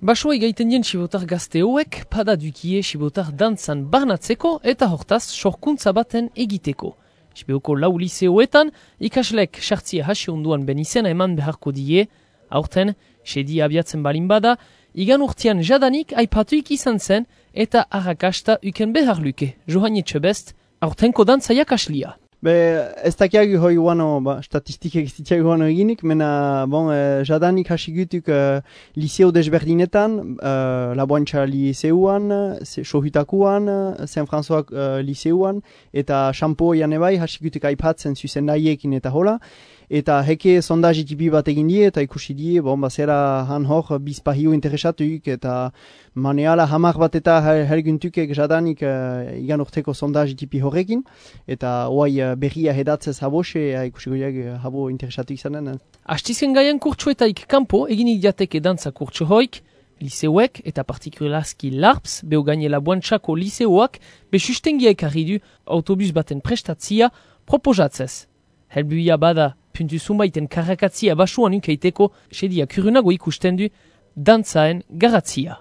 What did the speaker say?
Basoa egaiten dien sibotar gazte hoek, pada dukie sibotar dantzan barnatzeko eta hortaz sorkuntza baten egiteko. Sibeoko lau liseoetan, ikaslek sartzia hasi onduan ben izena eman beharko die, aurten, sedi abiatzen balin bada, igan urtean jadanik aipatuik izan zen eta arrakasta uken behar luke, Johan Etxebest, aurtenko dantza jakaslia. Be, ez dakiagu hoi guano, ba, statistikek ez ditiagu guano eginik, mena, bon, eh, jadanik hasi gutuk eh, liseo desberdinetan, eh, Laboantxa liseuan, sohutakuan, Saint François eh, liseuan, eta Champoian ebai hasi gutuk aipatzen zuzen eta hola, eta heke sondaz itipi bat egin die, eta ikusi die, bon, bazera han hor bizpahio interesatuik, eta maneala hamar bat eta herguntukek jadanik uh, igan urteko sondaz itipi horrekin, eta oai uh, berria hedatzez habose, uh, ikusi goiak uh, habo interesatu izanen. Eh. Astizen gaian kurtsuetaik kanpo, egin idiateke dantza kurtsu hoik, liseuek eta partikulazki LARPS, beho gainela buantxako liseuak, besustengiaik harri du autobus baten prestatzia proposatzez. Helbuia bada puntu zumbaiten karakatzia basuan unkeiteko, sedia kurunago ikusten du, dantzaen garatzia.